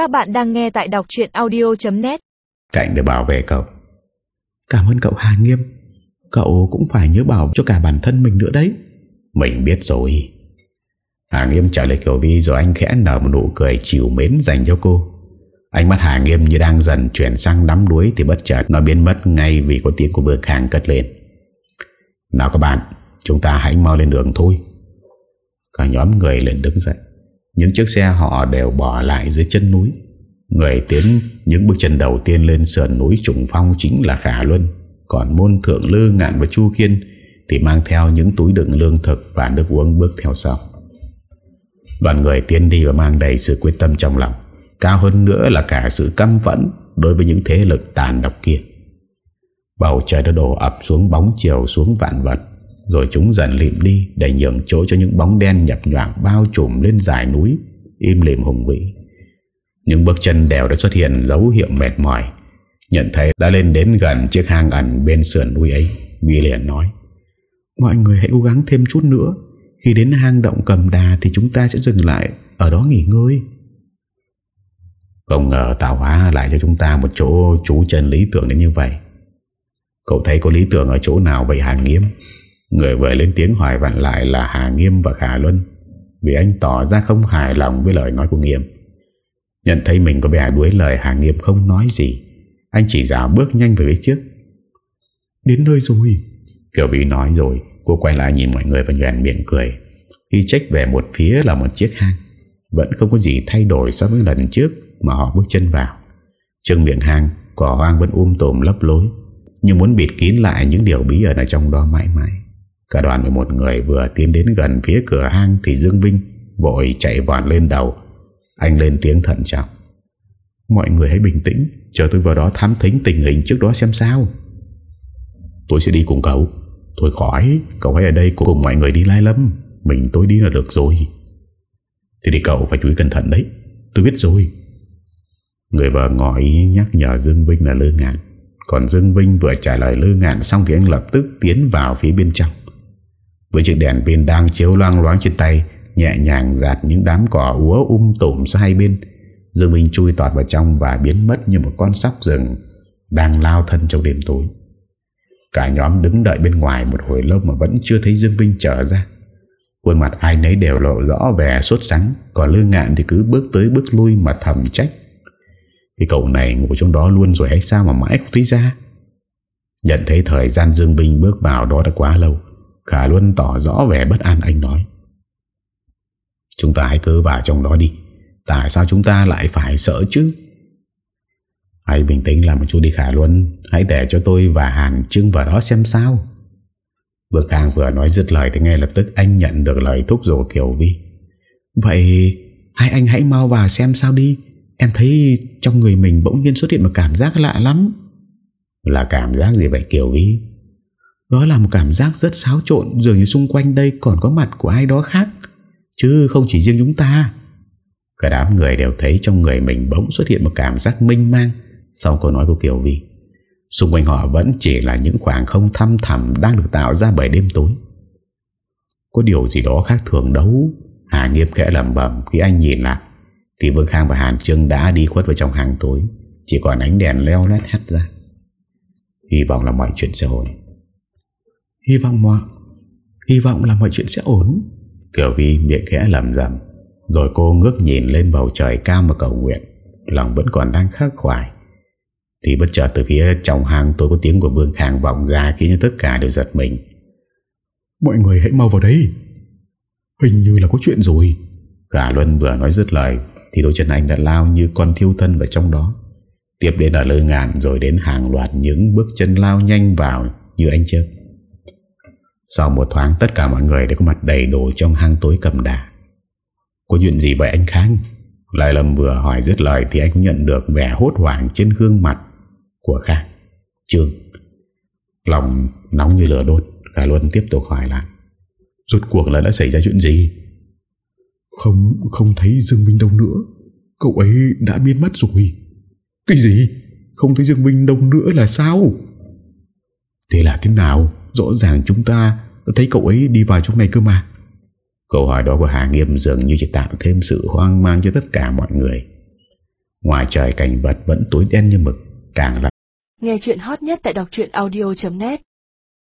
Các bạn đang nghe tại đọc chuyện audio.net Cạnh để bảo vệ cậu. Cảm ơn cậu Hà Nghiêm. Cậu cũng phải nhớ bảo cho cả bản thân mình nữa đấy. Mình biết rồi. Hà Nghiêm trả lời Kiều Vi Rồi anh khẽ nở một nụ cười chiều mến dành cho cô. Ánh mắt Hà Nghiêm như đang dần chuyển sang đắm đuối Thì bất chợt nó biến mất ngay Vì có tiếng của bữa hàng cất lên. Nào các bạn, Chúng ta hãy mau lên đường thôi. Cả nhóm người lên đứng dậy. Những chiếc xe họ đều bỏ lại dưới chân núi. Người tiến những bước chân đầu tiên lên sườn núi trùng phong chính là Khả Luân. Còn môn thượng lư ngạn và Chu Khiên Thì mang theo những túi đựng lương thực và nước uống bước theo sau. Đoàn người tiến đi và mang đầy sự quyết tâm trong lòng. Cao hơn nữa là cả sự căm phẫn Đối với những thế lực tàn độc kia. Bầu trời đã đổ ập xuống bóng chiều xuống vạn vật. Rồi chúng dần lịm đi, Để nhường chỗ cho những bóng đen nhập nhoảng Bao trùm lên dải núi, Im lìm hùng vĩ. Những bước chân đều đã xuất hiện dấu hiệu mệt mỏi. Nhận thấy đã lên đến gần chiếc hang ẩn bên sườn núi ấy Vì liền nói, Mọi người hãy cố gắng thêm chút nữa. Khi đến hang động cầm đà Thì chúng ta sẽ dừng lại, Ở đó nghỉ ngơi. Không ngờ tạo hóa lại cho chúng ta Một chỗ trú chân lý tưởng đến như vậy. Cậu thấy có lý tưởng ở chỗ nào vậy hàng Nghiêm? Người vừa lên tiếng hỏi vặn lại là Hà Nghiêm và Khả Luân Vì anh tỏ ra không hài lòng với lời nói của Nghiêm. Nhận thấy mình có vẻ đuối lời Hà Nghiêm không nói gì. Anh chỉ dạo bước nhanh về phía trước. Đến nơi rồi. Kiều Vy nói rồi Cô quay lại nhìn mọi người và nhoèn miệng cười. Khi trách về một phía là một chiếc hang. Vẫn không có gì thay đổi so với lần trước Mà họ bước chân vào. Trưng miệng hang Cỏ hoang vẫn um tùm lấp lối. Như muốn bịt kín lại những điều bí ẩn ở trong đó mãi mãi Cả đoàn 11 người vừa tiến đến gần phía cửa hang Thì Dương Vinh vội chạy vọt lên đầu. Anh lên tiếng thận trọng. Mọi người hãy bình tĩnh, Chờ tôi vào đó thám thính tình hình trước đó xem sao. Tôi sẽ đi cùng cậu. Thôi khỏi, Cậu hãy ở đây cùng mọi người đi lai lâm. Mình tôi đi là được rồi. Thì đi cậu phải chú ý cẩn thận đấy. Tôi biết rồi. Người vợ ngỏ ý nhắc nhở Dương Vinh là lơ ngạn. Còn Dương Vinh vừa trả lời lơ ngạn xong thì anh lập tức tiến vào phía bên trong. Với chiếc đèn pin đang chiếu loang loáng trên tay, nhẹ nhàng giạt những đám cỏ úa um tùm ra hai bên. Dương Vinh chui tọt vào trong và biến mất như một con sóc rừng đang lao thân trong đêm tối. Cả nhóm đứng đợi bên ngoài một hồi lâu mà vẫn chưa thấy Dương Vinh trở ra. Khuôn mặt ai nấy đều lộ rõ vẻ sốt sắng Còn lư ngạn thì cứ bước tới bước lui mà thầm trách cái cậu này ngủ trong đó luôn rồi hay sao mà mãi không thấy ra Nhận thấy thời gian Dương vinh bước vào đó đã quá lâu Khả Luân tỏ rõ vẻ bất an, anh nói. Chúng ta hãy cứ vào trong đó đi. Tại sao chúng ta lại phải sợ chứ? Hãy bình tĩnh làm một chút đi, Khả Luân. Hãy để cho tôi và Hàn Trưng vào đó xem sao. Bước Khang vừa nói dứt lời Thì ngay lập tức anh nhận được lời thúc giục Kiều Vi. Vậy hai anh hãy mau vào xem sao đi. Em thấy trong người mình bỗng nhiên xuất hiện một cảm giác lạ lắm. Là cảm giác gì vậy Kiều Vi? Đó là một cảm giác rất xáo trộn, Dường như xung quanh đây còn có mặt của ai đó khác. Chứ không chỉ riêng chúng ta. Cả đám người đều thấy trong người mình bỗng xuất hiện một cảm giác minh mang, Sau câu nói của Kiều Vi. Xung quanh họ vẫn chỉ là những khoảng không thăm thẳm Đang được tạo ra bởi đêm tối. Có điều gì đó khác thường đâu. Hà Nghiêm khẽ lầm bầm khi anh nhìn lại, thì Vương Khang và Hàn Trương đã đi khuất vào trong hàng tối. Chỉ còn ánh đèn leo lét hắt ra. Hy vọng là mọi chuyện sẽ hồi Hy vọng mọi Hy vọng là mọi chuyện sẽ ổn. Kiều Vi miệng khẽ lầm rầm Rồi cô ngước nhìn lên bầu trời cao mà cầu nguyện. Lòng vẫn còn đang khắc khoải. Thì bất chợt từ phía trong hang tôi có tiếng của Vương Khang vọng ra Khiến tất cả đều giật mình. Mọi người hãy mau vào đây. Hình như là có chuyện rồi. Cả Luân vừa nói dứt lời thì đôi chân anh đã lao như con thiêu thân vào trong đó. Tiếp đến ở lơ ngàn Rồi đến hàng loạt những bước chân lao nhanh vào Như anh chớp Sau một thoáng tất cả mọi người Đã có mặt đầy đủ trong hang tối cầm đà. Có chuyện gì vậy anh Khang? Lại lầm vừa hỏi dứt lời Thì anh cũng nhận được vẻ hốt hoảng Trên gương mặt của Khang. Trương Lòng nóng như lửa đốt Cả Luân tiếp tục hỏi lại. Rốt cuộc là đã xảy ra chuyện gì? Không, không thấy Dương Minh đâu nữa. Cậu ấy đã biến mất rồi. Cái gì? Không thấy Dương Minh đâu nữa là sao? Thế là thế nào Rõ ràng chúng ta thấy cậu ấy đi vào trong này cơ mà. Câu hỏi đó của Hà Nghiêm dường như chỉ tạo thêm sự hoang mang cho tất cả mọi người. Ngoài trời cảnh vật vẫn tối đen như mực Càng lắm Nghe chuyện hot nhất tại đọc audio.net